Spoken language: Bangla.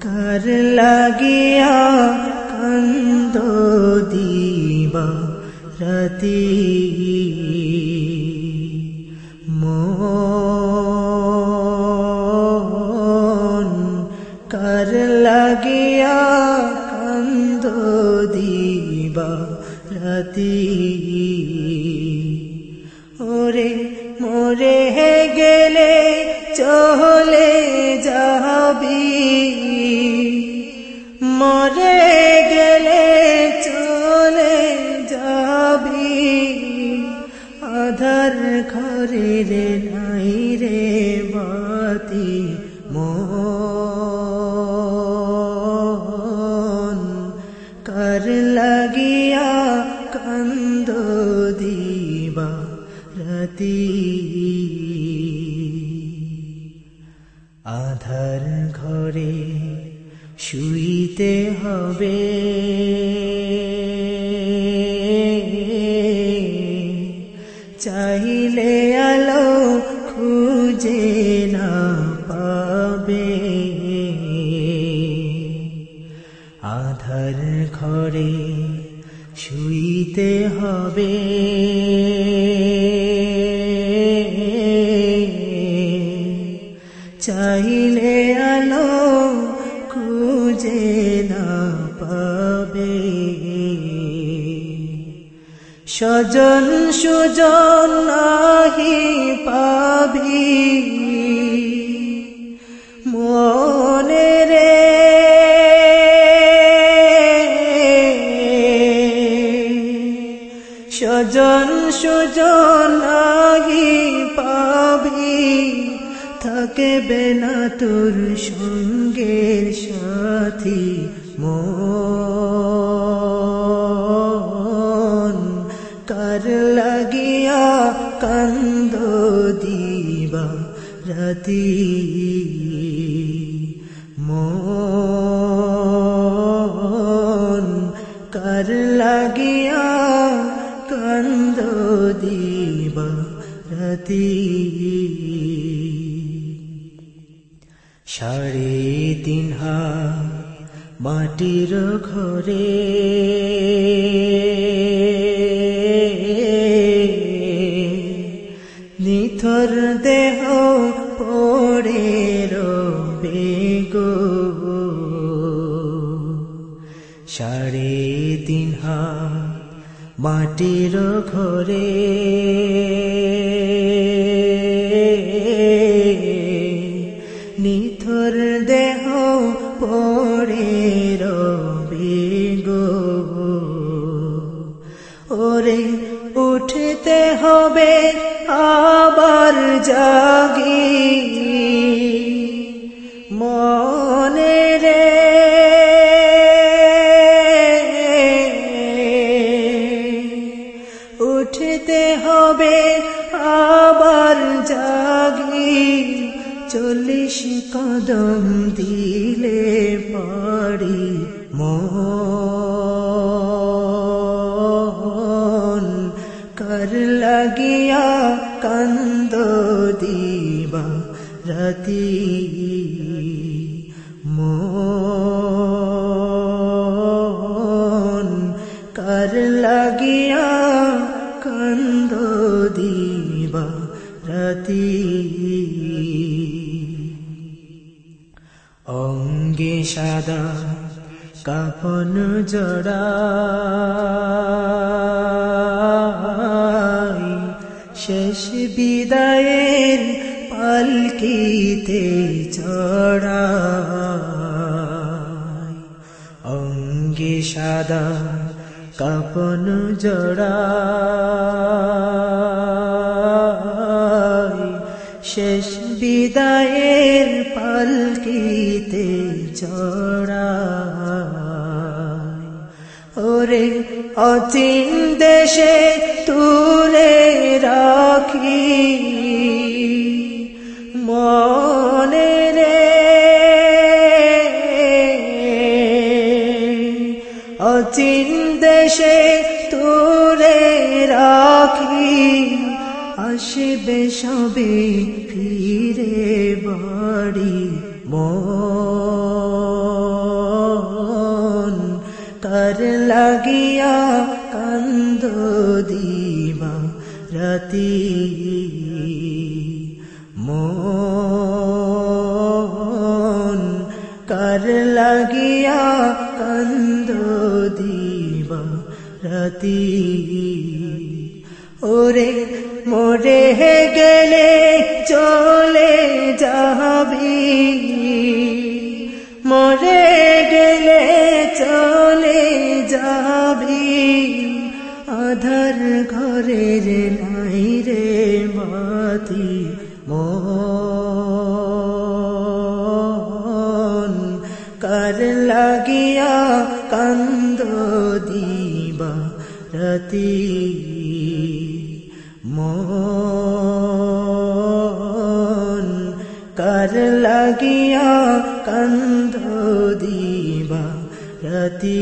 কার লাগিয়া কান্দ দিবা রাতি? মন কার লাগিয়া কান্দ দিবা রাতি ওরে মোরে হে গেলে চলে যাবি। মরে গেলে চলে যাবি। আধার ঘরে রে নাই রে বাতি। রাতি আধার ঘরে শুইতে হবে। চাইলে আলো খুঁজে না পাবে। আধার ঘরে শুইতে হবে। চাইলে আলো খুঁজে না পাবে। স্বজন সুজন নাহি পাবি। মনে স্বজন সুজন নাহি পাবি। থাকবে না তোর সঙ্গের সাথী মন। কার লাগিয়া কান্দ দিবা রাতি মন। কার লাগিয়া রাতি। সাড়ে তিন মাটির ঘরে। নিথর দেহ পড়ে রবে গো। সাড়ে তিন মাটির ঘরে। নিথর দেহ পড়ে রবে গো। ওরে উঠতে হবে আবার জাগি। মনে আবার জাগি চল্লিশ কদম দিলে পারি মন। কর লাগিয়া কান্দ দিবা রাতি মন। লাগিয়া কান্দ রাতি অঙ্গে সাদা কাপন জড়া। শেষ বিদায়ের পালকিতে চড়া। অঙ্গে সাদা কাপন জড়া। শেষ বিদায়ের পালকিতে চড়া ওরে অচিন দেশে তুলে রাখি। মনে আসবে সবে ফিরে বাড়ি মন। কার লাগিয়া কান্দ দিবা রাতি মন। কার লাগিয়া কান্দ দিবা রাতি। ওরে মোরে গেলে চলে যাবি। মরে গেলে চলে যাবি। আধার ঘরের নাই রে মাতি মন। লাগিয়া কান্দ দিবা রাতি? লাগিয়া কান্দ দিবা রাতি